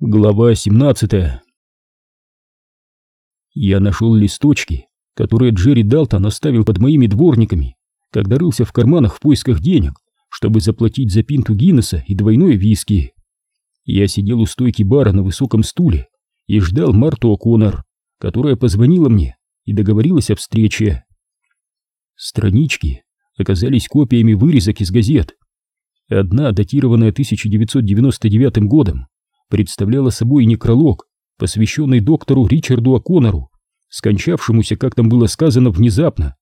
Глава 17 Я нашел листочки, которые Джерри Далтон оставил под моими дворниками, когда рылся в карманах в поисках денег, чтобы заплатить за пинту Гиннесса и двойное виски. Я сидел у стойки бара на высоком стуле и ждал Марту О'Коннор, которая позвонила мне и договорилась о встрече. Странички оказались копиями вырезок из газет. Одна, датированная 1999 годом, представляла собой некролог, посвященный доктору Ричарду О'Коннору, скончавшемуся, как там было сказано, внезапно.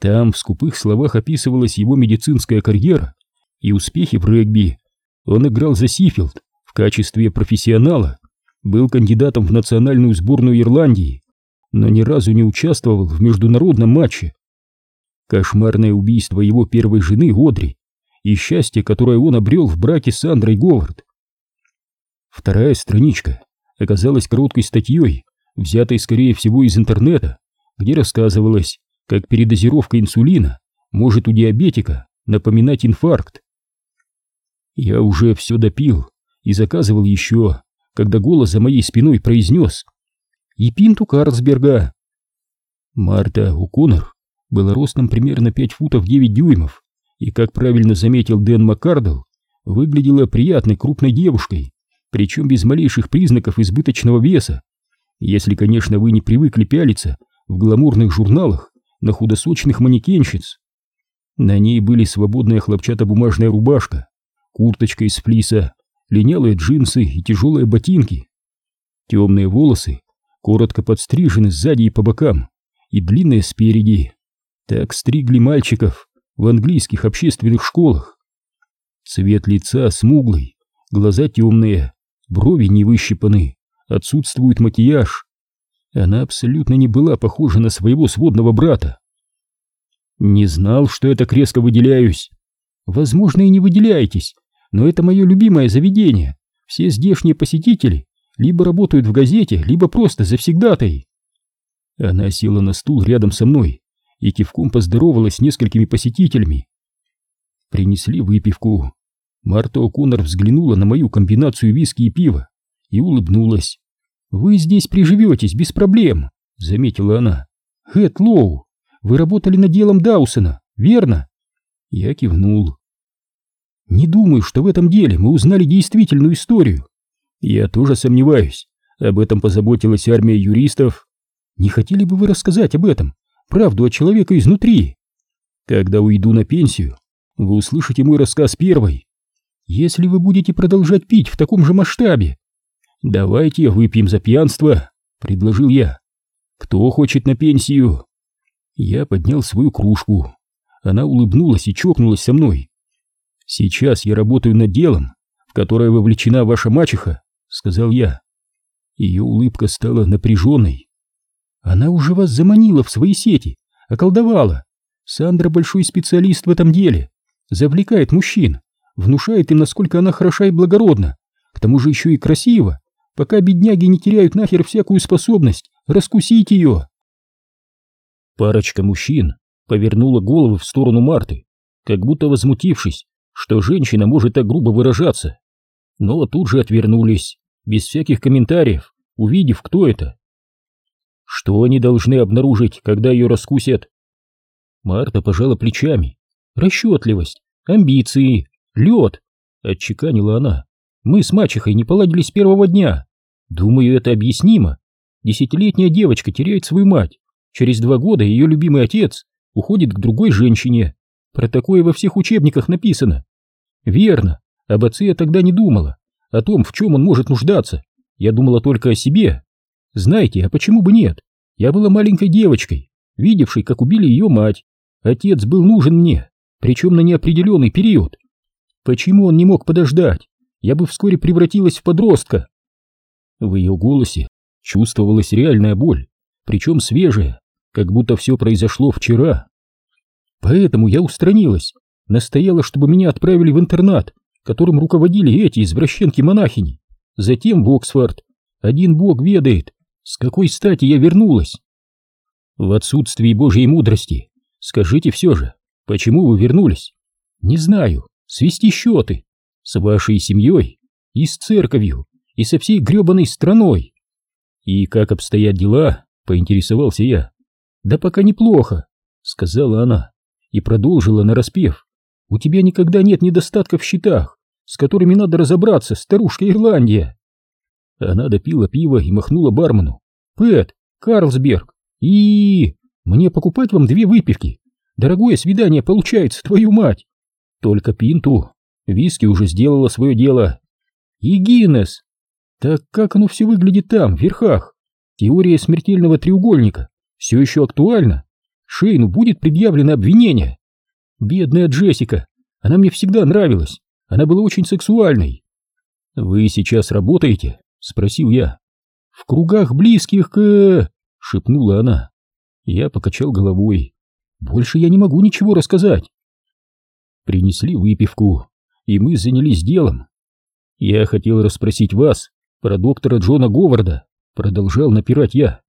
Там в скупых словах описывалась его медицинская карьера и успехи в регби. Он играл за Сифилд в качестве профессионала, был кандидатом в национальную сборную Ирландии, но ни разу не участвовал в международном матче. Кошмарное убийство его первой жены Одри и счастье, которое он обрел в браке с Андрой Говард, Вторая страничка оказалась короткой статьей, взятой, скорее всего, из интернета, где рассказывалось, как передозировка инсулина может у диабетика напоминать инфаркт. Я уже все допил и заказывал еще, когда голос за моей спиной произнес «И пинту Карлсберга». Марта О'Коннор была ростом примерно 5 футов 9 дюймов и, как правильно заметил Дэн Маккардл, выглядела приятной крупной девушкой, причем без малейших признаков избыточного веса, если, конечно, вы не привыкли пялиться в гламурных журналах на худосочных манекенщиц. На ней были свободная хлопчатобумажная рубашка, курточка из флиса, линялые джинсы и тяжелые ботинки. Темные волосы коротко подстрижены сзади и по бокам, и длинные спереди. Так стригли мальчиков в английских общественных школах. Цвет лица смуглый, глаза темные, брови не выщипаны, отсутствует макияж. Она абсолютно не была похожа на своего сводного брата. Не знал, что я так резко выделяюсь. Возможно, и не выделяетесь, но это мое любимое заведение. Все здешние посетители либо работают в газете, либо просто завсегдатай. Она села на стул рядом со мной и кивком поздоровалась с несколькими посетителями. Принесли выпивку. Марта О'Коннор взглянула на мою комбинацию виски и пива и улыбнулась. «Вы здесь приживетесь без проблем», — заметила она. «Хэт Лоу, вы работали над делом Даусона, верно?» Я кивнул. «Не думаю, что в этом деле мы узнали действительную историю. Я тоже сомневаюсь. Об этом позаботилась армия юристов. Не хотели бы вы рассказать об этом? Правду о человеке изнутри? Когда уйду на пенсию, вы услышите мой рассказ первой. Если вы будете продолжать пить в таком же масштабе, давайте выпьем за пьянство, предложил я. Кто хочет на пенсию? Я поднял свою кружку. Она улыбнулась и чокнулась со мной. Сейчас я работаю над делом, в которое вовлечена ваша мачеха, сказал я. Ее улыбка стала напряженной. Она уже вас заманила в свои сети, околдовала. Сандра большой специалист в этом деле, завлекает мужчин, внушает им, насколько она хороша и благородна, к тому же еще и красива, пока бедняги не теряют нахер всякую способность раскусить ее. Парочка мужчин повернула головы в сторону Марты, как будто возмутившись, что женщина может так грубо выражаться, но тут же отвернулись, без всяких комментариев, увидев, кто это. Что они должны обнаружить, когда ее раскусят? Марта пожала плечами. Расчетливость, амбиции, «Лед!» — отчеканила она. «Мы с мачехой не поладили с первого дня. Думаю, это объяснимо. Десятилетняя девочка теряет свою мать. Через два года ее любимый отец уходит к другой женщине. Про такое во всех учебниках написано. Верно, об отце я тогда не думала. О том, в чем он может нуждаться. Я думала только о себе. Знаете, а почему бы нет? Я была маленькой девочкой, видевшей, как убили ее мать. Отец был нужен мне, причем на неопределенный период. Почему он не мог подождать? Я бы вскоре превратилась в подростка. В ее голосе чувствовалась реальная боль, причем свежая, как будто все произошло вчера. Поэтому я устранилась, настояла, чтобы меня отправили в интернат, которым руководили эти извращенки-монахини, затем в Оксфорд. Один бог ведает, с какой стати я вернулась. В отсутствии божьей мудрости, скажите все же, почему вы вернулись? Не знаю, свести счеты с вашей семьей и с церковью, и со всей гребаной страной. И как обстоят дела, поинтересовался я. Да пока неплохо, сказала она и продолжила нараспев. У тебя никогда нет недостатков в счетах, с которыми надо разобраться, старушка Ирландия. Она допила пиво и махнула бармену. Пэт, Карлсберг, и мне покупать вам две выпивки. Дорогое свидание получается, твою мать. Только пинту. Виски уже сделала свое дело. И Гиннес. Так как оно все выглядит там, в верхах? Теория смертельного треугольника все еще актуальна? Шейну будет предъявлено обвинение. Бедная Джессика, она мне всегда нравилась. Она была очень сексуальной. Вы сейчас работаете? Спросил я. В кругах близких к... Шепнула она. Я покачал головой. Больше я не могу ничего рассказать. Принесли выпивку, и мы занялись делом. Я хотел расспросить вас про доктора Джона Говарда, продолжал напирать я.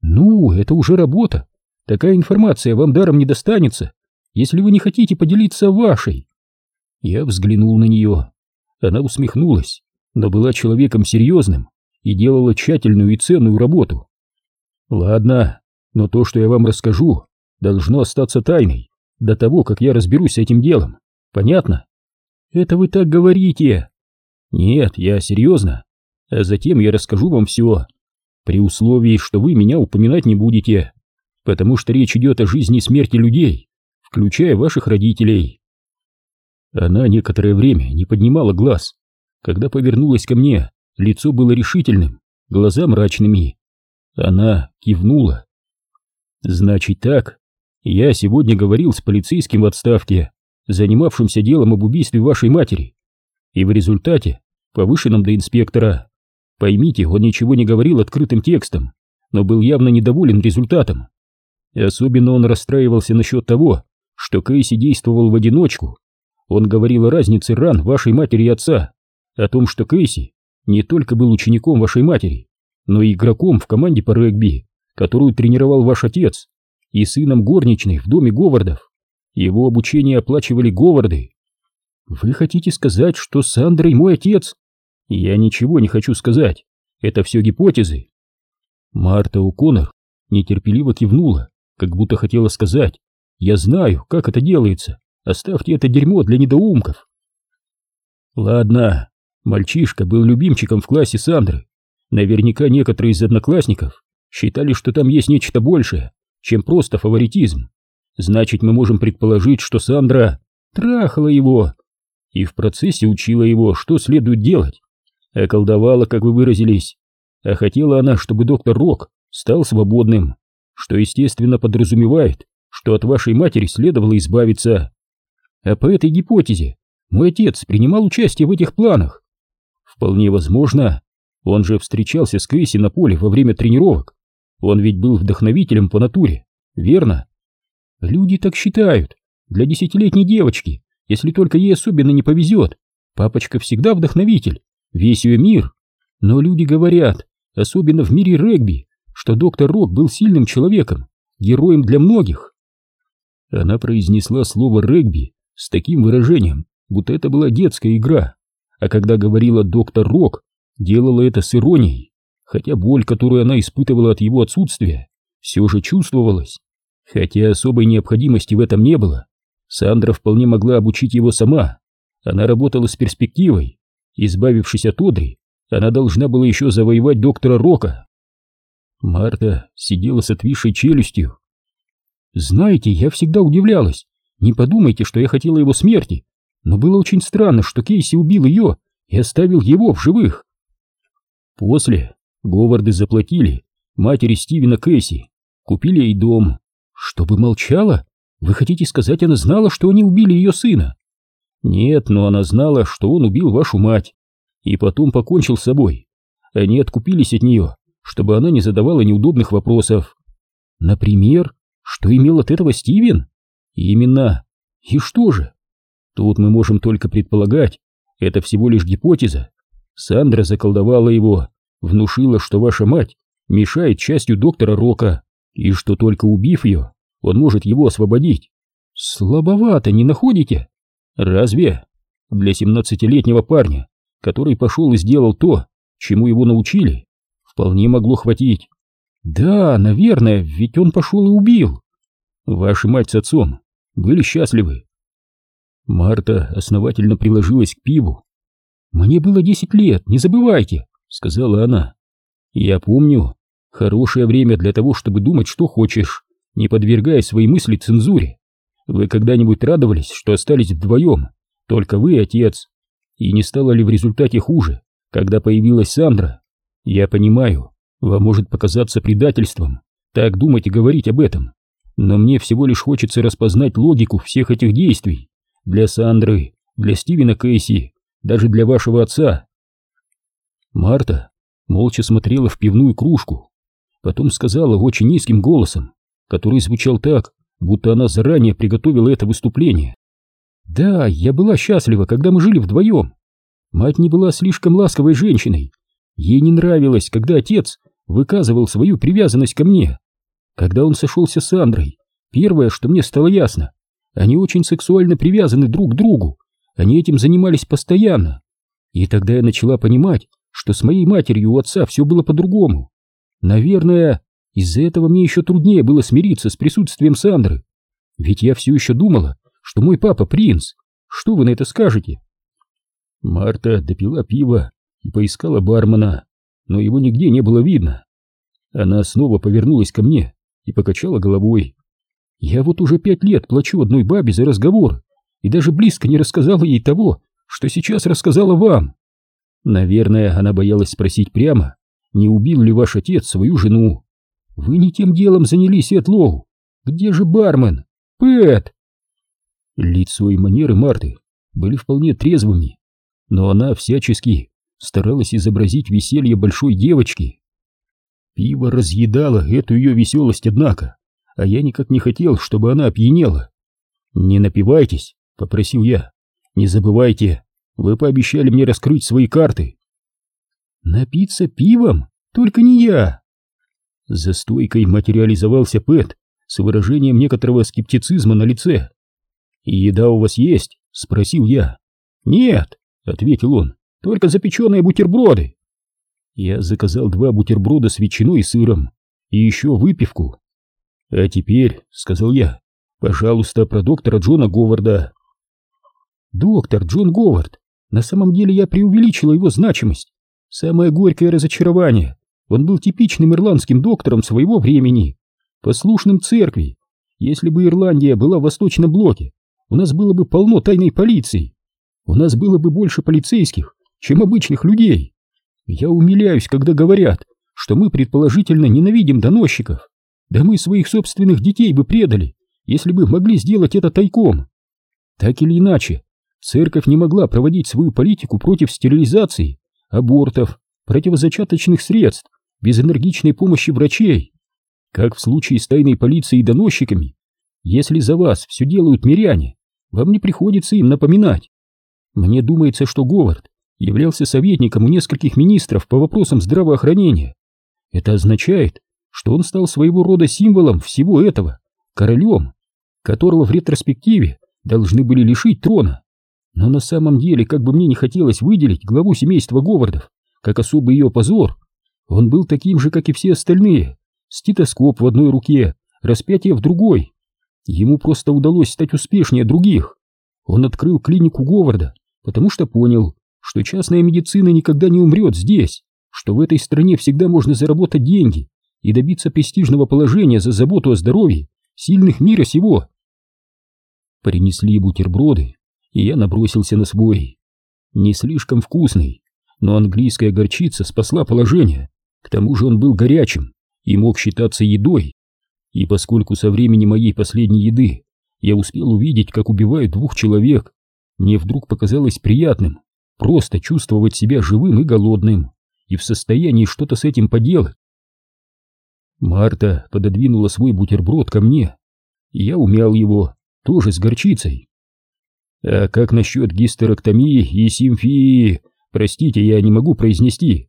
Ну, это уже работа. Такая информация вам даром не достанется, если вы не хотите поделиться вашей. Я взглянул на нее. Она усмехнулась, но была человеком серьезным и делала тщательную и ценную работу. Ладно, но то, что я вам расскажу, должно остаться тайной до того, как я разберусь с этим делом. Понятно? Это вы так говорите. Нет, я серьезно. А затем я расскажу вам все, при условии, что вы меня упоминать не будете, потому что речь идет о жизни и смерти людей, включая ваших родителей. Она некоторое время не поднимала глаз. Когда повернулась ко мне, лицо было решительным, глаза мрачными. Она кивнула. Значит так, я сегодня говорил с полицейским в отставке, занимавшимся делом об убийстве вашей матери, и в результате повышенном до инспектора. Поймите, он ничего не говорил открытым текстом, но был явно недоволен результатом. Особенно он расстраивался насчет того, что Кейси действовал в одиночку. Он говорил о разнице ран вашей матери и отца, о том, что Кейси не только был учеником вашей матери, но и игроком в команде по регби, которую тренировал ваш отец, и сыном горничной в доме Говардов. Его обучение оплачивали Говарды. Вы хотите сказать, что Сандра и мой отец? Я ничего не хочу сказать. Это все гипотезы. Марта О'Коннор нетерпеливо кивнула, как будто хотела сказать. Я знаю, как это делается. Оставьте это дерьмо для недоумков. Ладно, мальчишка был любимчиком в классе Сандры. Наверняка некоторые из одноклассников считали, что там есть нечто большее, чем просто фаворитизм. Значит, мы можем предположить, что Сандра трахала его и в процессе учила его, что следует делать. Околдовала, как вы выразились. А хотела она, чтобы доктор Рок стал свободным, что, естественно, подразумевает, что от вашей матери следовало избавиться. А по этой гипотезе мой отец принимал участие в этих планах. Вполне возможно, он же встречался с Кейси на поле во время тренировок. Он ведь был вдохновителем по натуре, верно? Люди так считают. Для десятилетней девочки, если только ей особенно не повезет, папочка всегда вдохновитель, весь ее мир. Но люди говорят, особенно в мире регби, что доктор Рок был сильным человеком, героем для многих. Она произнесла слово «регби» с таким выражением, будто это была детская игра, а когда говорила «доктор Рок», делала это с иронией, хотя боль, которую она испытывала от его отсутствия, все же чувствовалась. Хотя особой необходимости в этом не было, Сандра вполне могла обучить его сама. Она работала с перспективой. Избавившись от Одри, она должна была еще завоевать доктора Рока. Марта сидела с отвисшей челюстью. «Знаете, я всегда удивлялась. Не подумайте, что я хотела его смерти. Но было очень странно, что Кейси убил ее и оставил его в живых. После Говарды заплатили матери Стивена Кэсси, купили ей дом. Чтобы молчала? Вы хотите сказать, она знала, что они убили ее сына? Нет, но она знала, что он убил вашу мать. И потом покончил с собой. Они откупились от нее, чтобы она не задавала неудобных вопросов. Например, что имел от этого Стивен? Именно. И что же? Тут мы можем только предполагать, это всего лишь гипотеза. Сандра заколдовала его, внушила, что ваша мать мешает частью доктора Рока, и что только убив ее, он может его освободить. Слабовато, не находите? Разве? Для семнадцатилетнего парня, который пошел и сделал то, чему его научили, вполне могло хватить. Да, наверное, ведь он пошел и убил. Ваша мать с отцом были счастливы. Марта основательно приложилась к пиву. «Мне было десять лет, не забывайте», — сказала она. «Я помню, хорошее время для того, чтобы думать, что хочешь, не подвергая свои мысли цензуре. Вы когда-нибудь радовались, что остались вдвоем, только вы отец? И не стало ли в результате хуже, когда появилась Сандра? Я понимаю, вам может показаться предательством, так думать и говорить об этом, но мне всего лишь хочется распознать логику всех этих действий. Для Сандры, для Стивена Кейси, даже для вашего отца. Марта молча смотрела в пивную кружку, потом сказала очень низким голосом, который звучал так, будто она заранее приготовила это выступление. «Да, я была счастлива, когда мы жили вдвоем. Мать не была слишком ласковой женщиной. Ей не нравилось, когда отец выказывал свою привязанность ко мне. Когда он сошелся с Андрой, первое, что мне стало ясно, они очень сексуально привязаны друг к другу, они этим занимались постоянно. И тогда я начала понимать, что с моей матерью у отца все было по-другому. Наверное, из-за этого мне еще труднее было смириться с присутствием Сандры. Ведь я все еще думала, что мой папа принц. Что вы на это скажете? Марта допила пиво и поискала бармена, но его нигде не было видно. Она снова повернулась ко мне и покачала головой. Я вот уже пять лет плачу одной бабе за разговор и даже близко не рассказала ей того, что сейчас рассказала вам. Наверное, она боялась спросить прямо, не убил ли ваш отец свою жену. Вы не тем делом занялись, Этлоу. Где же бармен? Пэт! Лицо и манеры Марты были вполне трезвыми, но она всячески старалась изобразить веселье большой девочки. Пиво разъедало эту ее веселость, однако, а я никак не хотел, чтобы она опьянела. «Не напивайтесь», — попросил я. «Не забывайте, вы пообещали мне раскрыть свои карты». «Напиться пивом? Только не я!» За стойкой материализовался Пэт с выражением некоторого скептицизма на лице. «Еда у вас есть?» — спросил я. «Нет», — ответил он, — «только запеченные бутерброды». Я заказал два бутерброда с ветчиной и сыром и еще выпивку. «А теперь», — сказал я, — «пожалуйста, про доктора Джона Говарда». «Доктор Джон Говард. На самом деле я преувеличила его значимость. Самое горькое разочарование. Он был типичным ирландским доктором своего времени, послушным церкви. Если бы Ирландия была в Восточном блоке, у нас было бы полно тайной полиции. У нас было бы больше полицейских, чем обычных людей. Я умиляюсь, когда говорят, что мы предположительно ненавидим доносчиков. Да мы своих собственных детей бы предали, если бы могли сделать это тайком. Так или иначе, церковь не могла проводить свою политику против стерилизации, абортов, противозачаточных средств, без энергичной помощи врачей. Как в случае с тайной полицией и доносчиками, если за вас все делают миряне, вам не приходится им напоминать. Мне думается, что Говард являлся советником у нескольких министров по вопросам здравоохранения. Это означает, что он стал своего рода символом всего этого, королем, которого в ретроспективе должны были лишить трона. Но на самом деле, как бы мне не хотелось выделить главу семейства Говардов, как особый ее позор, он был таким же, как и все остальные, стетоскоп в одной руке, распятие в другой, Ему просто удалось стать успешнее других. Он открыл клинику Говарда, потому что понял, что частная медицина никогда не умрет здесь, что в этой стране всегда можно заработать деньги и добиться престижного положения за заботу о здоровье сильных мира сего. Принесли бутерброды, и я набросился на свой. Не слишком вкусный, но английская горчица спасла положение. К тому же он был горячим и мог считаться едой. И поскольку со времени моей последней еды я успел увидеть, как убивают двух человек, мне вдруг показалось приятным просто чувствовать себя живым и голодным, и в состоянии что-то с этим поделать. Марта пододвинула свой бутерброд ко мне, и я умял его, тоже с горчицей. А как насчет гистерэктомии и симфи... Простите, я не могу произнести.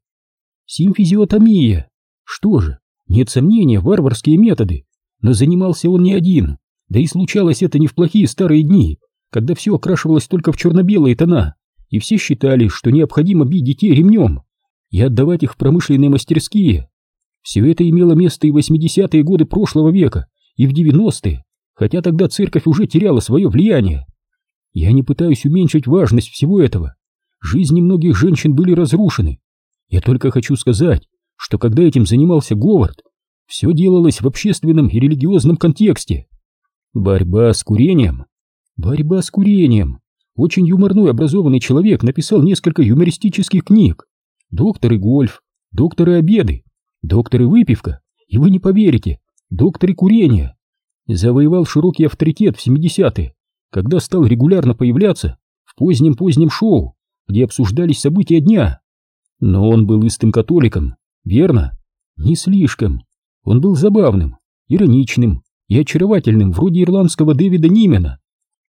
Симфизиотомия. Что же, нет сомнения, варварские методы, но занимался он не один, да и случалось это не в плохие старые дни, когда все окрашивалось только в черно-белые тона, и все считали, что необходимо бить детей ремнем. и отдавать их в промышленные мастерские. Все это имело место и в 80-е годы прошлого века, и в 90-е, хотя тогда церковь уже теряла свое влияние. Я не пытаюсь уменьшить важность всего этого. Жизни многих женщин были разрушены. Я только хочу сказать, что когда этим занимался Говард, все делалось в общественном и религиозном контексте. Борьба с курением. Борьба с курением. Очень юморной образованный человек написал несколько юмористических книг. «Доктор и гольф», «Доктор и обеды», «Доктор и выпивка», и вы не поверите, «Доктор и курение». Завоевал широкий авторитет в 70-е, когда стал регулярно появляться в позднем-позднем шоу, где обсуждались события дня. Но он был истым католиком, верно? Не слишком. Он был забавным, ироничным и очаровательным, вроде ирландского Дэвида Нимена,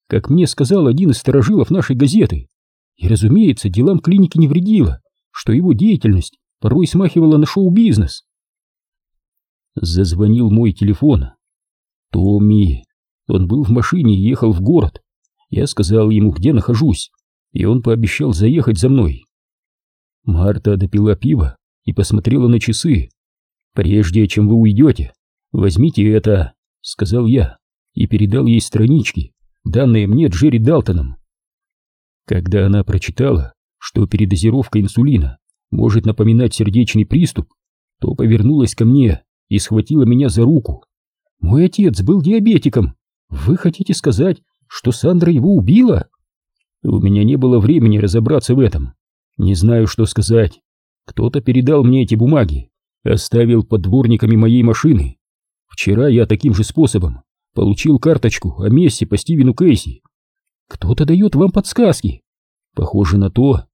как мне сказал один из сторожилов нашей газеты. И, разумеется, делам клиники не вредило, что его деятельность порой смахивала на шоу-бизнес. Зазвонил мой телефон. Томми. Он был в машине и ехал в город. Я сказал ему, где нахожусь, и он пообещал заехать за мной. Марта допила пиво и посмотрела на часы. «Прежде чем вы уйдете, возьмите это», — сказал я и передал ей странички, данные мне Джерри Далтоном. Когда она прочитала, что передозировка инсулина может напоминать сердечный приступ, то повернулась ко мне и схватила меня за руку. «Мой отец был диабетиком. Вы хотите сказать, что Сандра его убила?» У меня не было времени разобраться в этом. Не знаю, что сказать. Кто-то передал мне эти бумаги, оставил под дворниками моей машины. Вчера я таким же способом получил карточку о месте по Стивену Кейси. Кто-то дает вам подсказки. Похоже на то.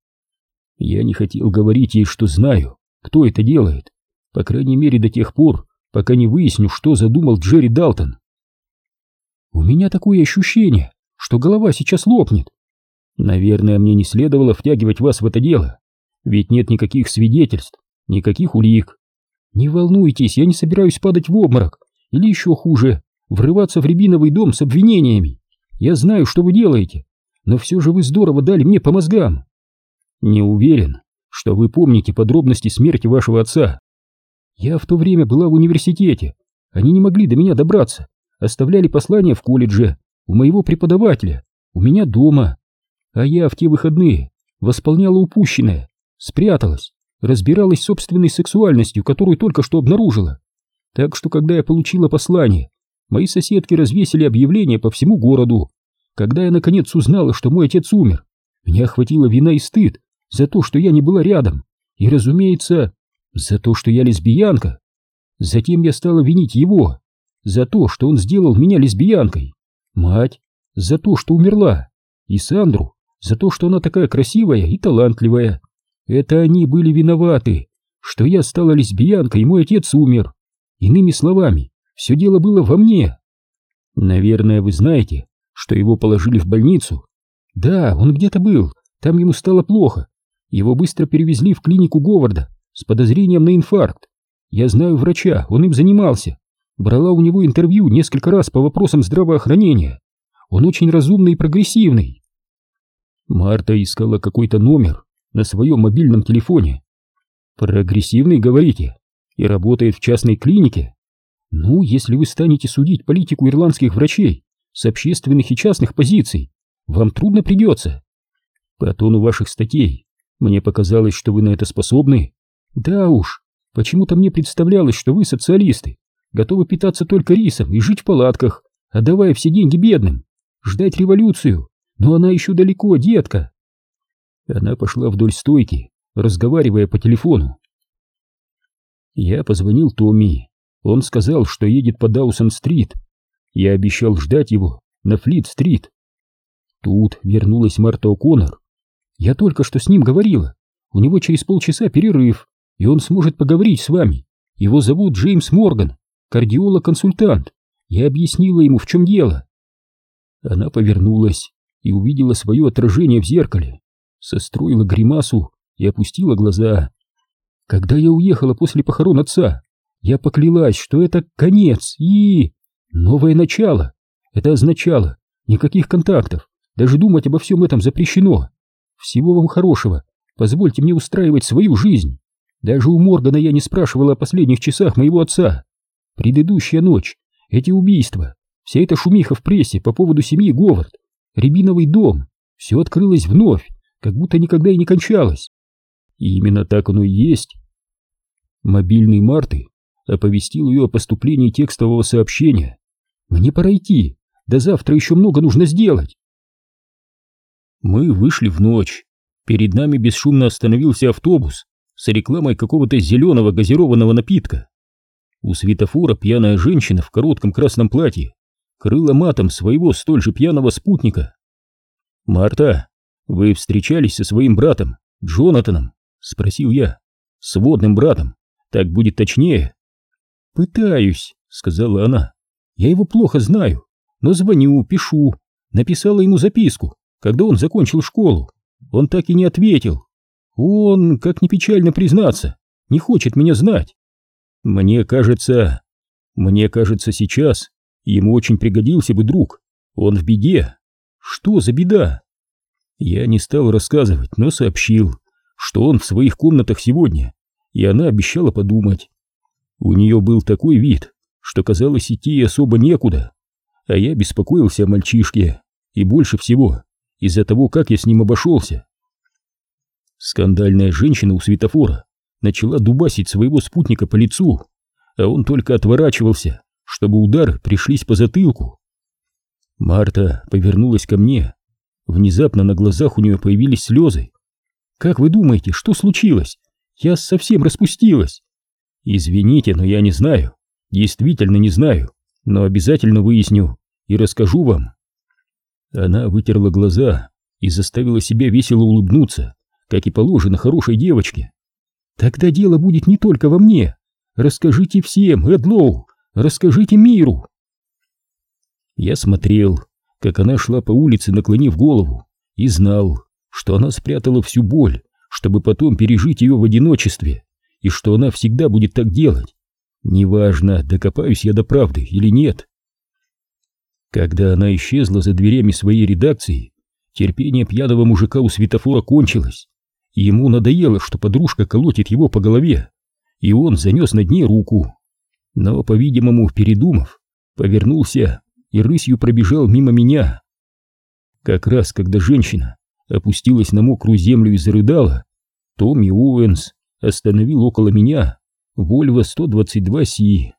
Я не хотел говорить ей, что знаю, кто это делает. По крайней мере, до тех пор, пока не выясню, что задумал Джерри Далтон. У меня такое ощущение, что голова сейчас лопнет. Наверное, мне не следовало втягивать вас в это дело, ведь нет никаких свидетельств, никаких улик. Не волнуйтесь, я не собираюсь падать в обморок, или еще хуже, врываться в рябиновый дом с обвинениями. Я знаю, что вы делаете, но все же вы здорово дали мне по мозгам. Не уверен, что вы помните подробности смерти вашего отца. Я в то время была в университете. Они не могли до меня добраться. Оставляли послания в колледже, у моего преподавателя, у меня дома. А я в те выходные восполняла упущенное, спряталась, разбиралась собственной сексуальностью, которую только что обнаружила. Так что, когда я получила послание, мои соседки развесили объявление по всему городу. Когда я наконец узнала, что мой отец умер, меня охватила вина и стыд за то, что я не была рядом, и, разумеется, за то, что я лесбиянка. Затем я стала винить его за то, что он сделал меня лесбиянкой, мать за то, что умерла, и Сандру за то, что она такая красивая и талантливая. Это они были виноваты, что я стала лесбиянкой и мой отец умер. Иными словами, все дело было во мне. Наверное, вы знаете, что его положили в больницу. Да, он где-то был, там ему стало плохо. Его быстро перевезли в клинику Говарда с подозрением на инфаркт. Я знаю врача, он им занимался. Брала у него интервью несколько раз по вопросам здравоохранения. Он очень разумный и прогрессивный. Марта искала какой-то номер на своем мобильном телефоне. Прогрессивный, говорите, и работает в частной клинике? Ну, если вы станете судить политику ирландских врачей с общественных и частных позиций, вам трудно придется. По тону ваших статей мне показалось, что вы на это способны. Да уж, почему-то мне представлялось, что вы социалисты, готовы питаться только рисом и жить в палатках, отдавая все деньги бедным, ждать революцию, но она еще далеко, детка. Она пошла вдоль стойки, разговаривая по телефону. Я позвонил Томми. Он сказал, что едет по Даусон-стрит. Я обещал ждать его на Флит-стрит. Тут вернулась Марта О'Коннор. Я только что с ним говорила. У него через полчаса перерыв и он сможет поговорить с вами. Его зовут Джеймс Морган, кардиолог-консультант. Я объяснила ему, в чем дело. Она повернулась и увидела свое отражение в зеркале, состроила гримасу и опустила глаза. Когда я уехала после похорон отца, я поклялась, что это конец и... новое начало. Это означало никаких контактов, даже думать обо всем этом запрещено. Всего вам хорошего, позвольте мне устраивать свою жизнь. Даже у Моргана я не спрашивал о последних часах моего отца. Предыдущая ночь, эти убийства, вся эта шумиха в прессе по поводу семьи Говард, Рябиновый дом, все открылось вновь, как будто никогда и не кончалось. И именно так оно и есть. Мобильный Марты оповестил ее о поступлении текстового сообщения. «Мне пора идти, до завтра еще много нужно сделать». Мы вышли в ночь. Перед нами бесшумно остановился автобус с рекламой какого-то зеленого газированного напитка. У светофора пьяная женщина в коротком красном платье крыла матом своего столь же пьяного спутника. «Марта, вы встречались со своим братом, Джонатаном?» — спросил я. «Сводным братом. Так будет точнее». «Пытаюсь», — сказала она. «Я его плохо знаю, но звоню, пишу. Написала ему записку, когда он закончил школу. Он так и не ответил. Он, как ни печально признаться, не хочет меня знать. Мне кажется... Мне кажется, сейчас ему очень пригодился бы друг. Он в беде. Что за беда? Я не стал рассказывать, но сообщил, что он в своих комнатах сегодня, и она обещала подумать. У нее был такой вид, что казалось идти особо некуда, а я беспокоился о мальчишке, и больше всего из-за того, как я с ним обошелся. Скандальная женщина у светофора начала дубасить своего спутника по лицу, а он только отворачивался, чтобы удары пришлись по затылку. Марта повернулась ко мне. Внезапно на глазах у нее появились слезы. «Как вы думаете, что случилось? Я совсем распустилась!» «Извините, но я не знаю. Действительно не знаю, но обязательно выясню и расскажу вам». Она вытерла глаза и заставила себя весело улыбнуться, как и положено хорошей девочке. «Тогда дело будет не только во мне. Расскажите всем, Эдлоу, расскажите миру!» Я смотрел, как она шла по улице, наклонив голову, и знал, что она спрятала всю боль, чтобы потом пережить ее в одиночестве, и что она всегда будет так делать. Неважно, докопаюсь я до правды или нет. Когда она исчезла за дверями своей редакции, терпение пьяного мужика у светофора кончилось. Ему надоело, что подружка колотит его по голове, и он занес над ней руку. Но, по-видимому, передумав, повернулся и рысью пробежал мимо меня. Как раз когда женщина опустилась на мокрую землю и зарыдала, Томми Уэнс остановил около меня Вольво 122 Си.